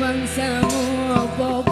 mangsamu apa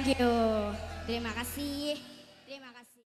Thank you. Terima kasih.